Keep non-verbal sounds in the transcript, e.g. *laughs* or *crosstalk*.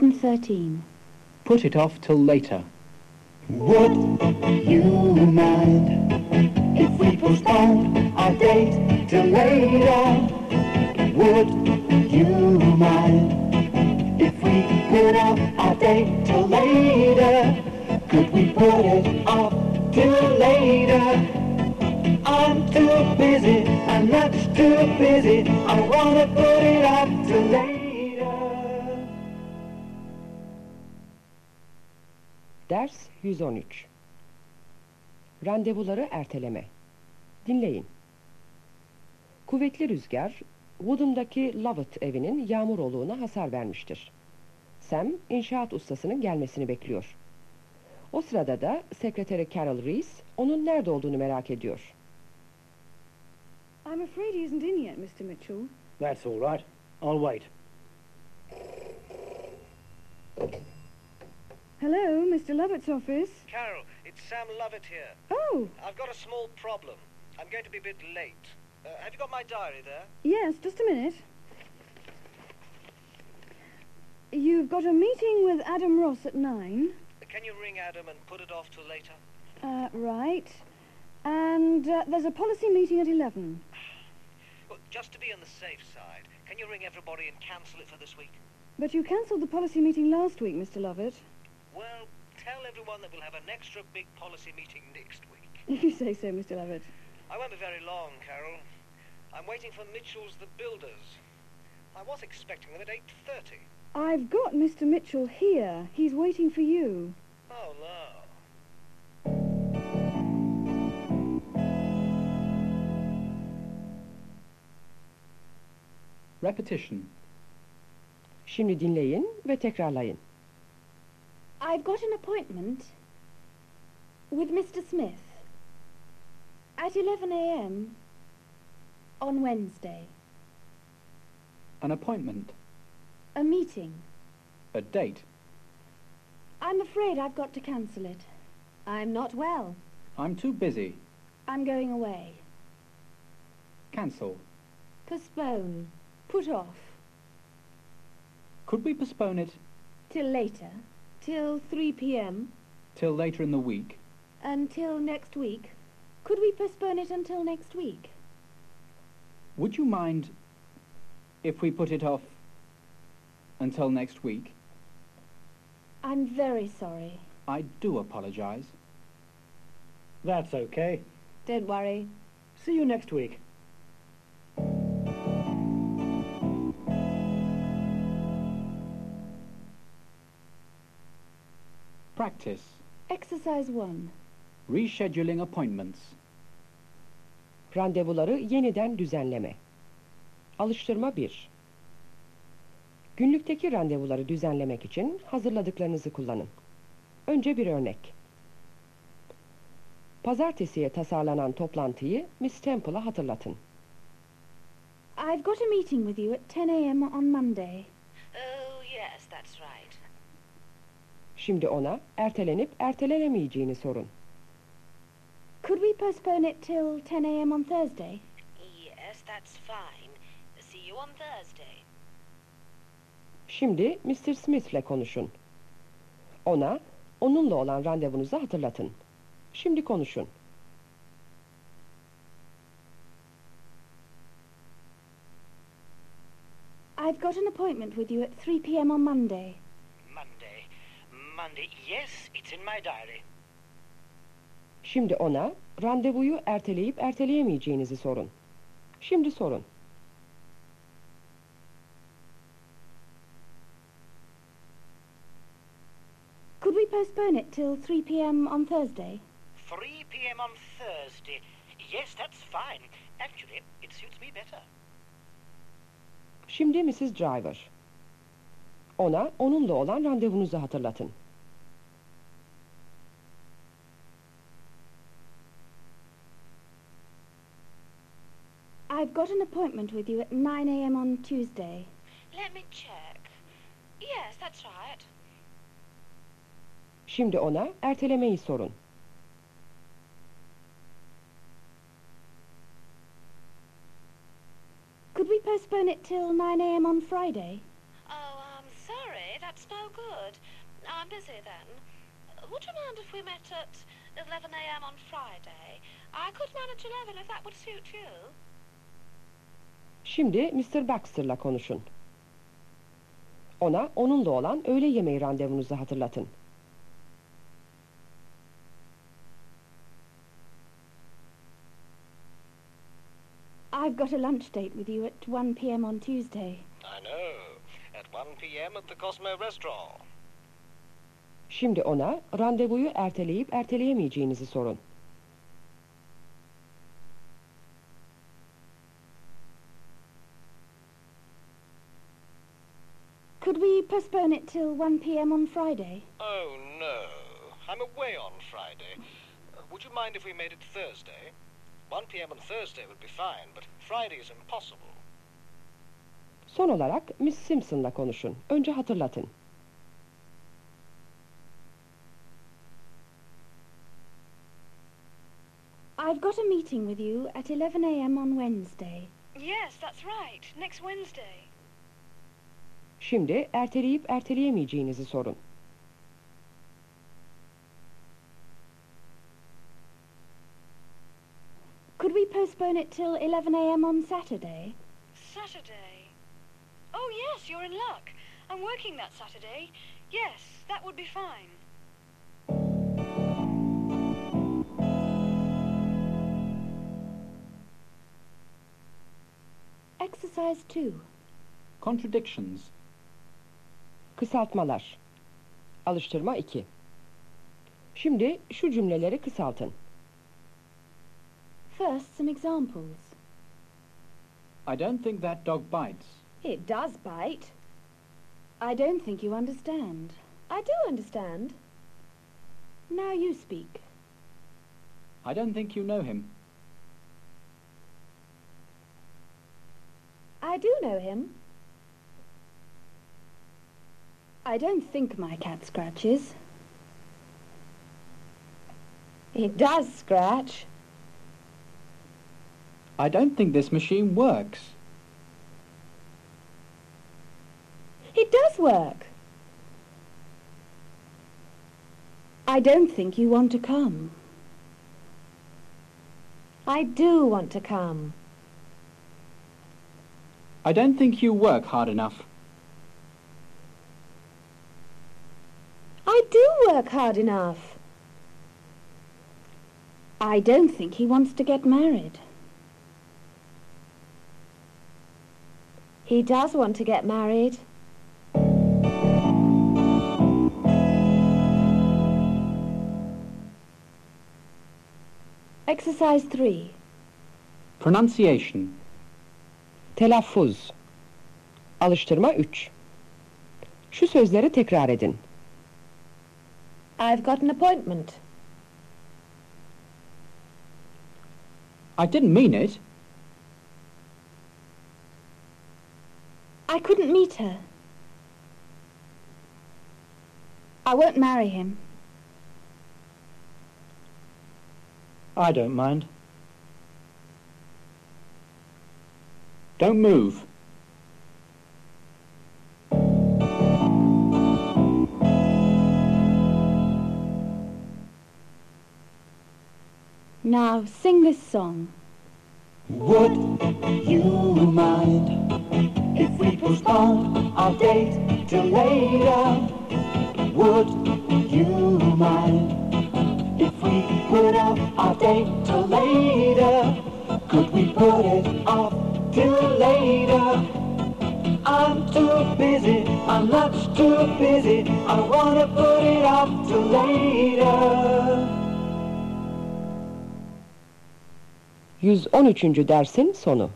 113. Put it off till later. Would you mind if we postponed our date till later? Would you mind if we put off our date till later? Could we put it off till later? I'm too busy, I'm not too busy. I wanna put it off till later. Ders 113 Randevuları erteleme Dinleyin. Kuvvetli rüzgar, Woodham'daki Lovett evinin yağmur oluğuna hasar vermiştir. Sam, inşaat ustasının gelmesini bekliyor. O sırada da sekreteri Carol Reese, onun nerede olduğunu merak ediyor. I'm afraid he isn't in yet, Mr. Mitchell. That's all right. I'll wait. Hello, Mr. Lovett's office. Carol, it's Sam Lovett here. Oh, I've got a small problem. I'm going to be a bit late. Uh, have you got my diary there? yes, just a minute. You've got a meeting with Adam Ross at nine. Can you ring Adam and put it off till later? Uh, right. And uh, there's a policy meeting at eleven. Well, just to be on the safe side, can you ring everybody and cancel it for this week? But you cancelled the policy meeting last week, Mr. Lovett. Well, tell everyone that we'll have an extra big policy meeting next week. If *laughs* you say so, Mr. Lovett. I won't be very long, Carol. I'm waiting for Mitchell's the Builders. I was expecting them at 8.30. I've got Mr. Mitchell here. He's waiting for you. Oh, no. Repetition. Şimdi dinleyin ve tekrarlayın. I've got an appointment with Mr. Smith at 11 a.m. on Wednesday. An appointment. A meeting. A date. I'm afraid I've got to cancel it. I'm not well. I'm too busy. I'm going away. Cancel. Postpone. Put off. Could we postpone it Till later. Till 3 p.m. till later in the week? Until next week. Could we postpone it until next week? Would you mind if we put it off until next week? I'm very sorry. I do apologize. That's okay. Don't worry. See you next week. Practice. Exercise 1. Rescheduling appointments. Randevuları yeniden düzenleme. Alıştırma 1. Günlükteki randevuları düzenlemek için hazırladıklarınızı kullanın. Önce bir örnek. Pazartesiye tasarlanan toplantıyı Miss Temple'a hatırlatın. I've got a meeting with you at 10 a.m. on Monday. Oh, yes, that's right. Şimdi ona ertelenip ertelenemeyeceğini sorun. Could we postpone it till 10 a.m. on Thursday? Yes, that's fine. See you on Thursday. Şimdi Mr. Smith'le konuşun. Ona onunla olan randevunuzu hatırlatın. Şimdi konuşun. I've got an appointment with you at 3 p.m. on Monday. Monday. Monday. Yes, it's in my diary. Şimdi ona randevuyu erteleyip erteleyemeyeceğinizi sorun. Şimdi sorun. Could we postpone it till 3 p.m. on Thursday? 3 p.m. on Thursday. Yes, that's fine. Actually, it suits me better. Şimdi Mrs. Driver. Ona onunla olan randevunuzu hatırlatın. I've got an appointment with you at 9 a.m. on Tuesday. Let me check. Yes, that's right. Şimdi ona ertelemeyi sorun. Could we postpone it till 9 a.m. on Friday? Oh, I'm sorry, that's no good. I'm busy then. Would you mind if we met at 11 a.m. on Friday? I could manage 11 if that would suit you. Şimdi Mr. Baxter'la konuşun. Ona onunla olan öğle yemeği randevunuzu hatırlatın. I've got a lunch date with you at 1 p.m. on Tuesday. I know. At 1 p.m. at the Cosmo restaurant. Şimdi ona randevuyu erteleyip erteleyemeyeceğinizi sorun. Postpone it till 1 p.m. on Friday? Oh, no. I'm away on Friday. Uh, would you mind if we made it Thursday? 1 p.m. on Thursday would be fine, but Friday is impossible. Son olarak Miss Simpson'la konuşun. Önce hatırlatın. I've got a meeting with you at 11 a.m. on Wednesday. Yes, that's right. Next Wednesday. Şimdi erteleyip erteleyemeyeceğinizi sorun. Could we postpone it till 11 a.m. on Saturday? Saturday. Oh, yes, you're in luck. I'm working that Saturday. Yes, that would be fine. Exercise 2. Contradictions. Kısaltmalar. Alıştırma 2. Şimdi şu cümleleri kısaltın. First, some examples. I don't think that dog bites. It does bite. I don't think you understand. I do understand. Now you speak. I don't think you know him. I do know him. I don't think my cat scratches. It does scratch. I don't think this machine works. It does work. I don't think you want to come. I do want to come. I don't think you work hard enough. I do work hard enough. I don't think he wants to get married. He does want to get married. Exercise 3. Pronunciation. Telaffuz. Alıştırma 3. Şu sözleri tekrar edin. I've got an appointment. I didn't mean it. I couldn't meet her. I won't marry him. I don't mind. Don't move. Now sing this song. Would you mind if we postponed our date till later? Would you mind if we put off our date till later? Could we put it off till later? I'm too busy, I'm much too busy. I wanna put it off till later. 113. dersin sonu.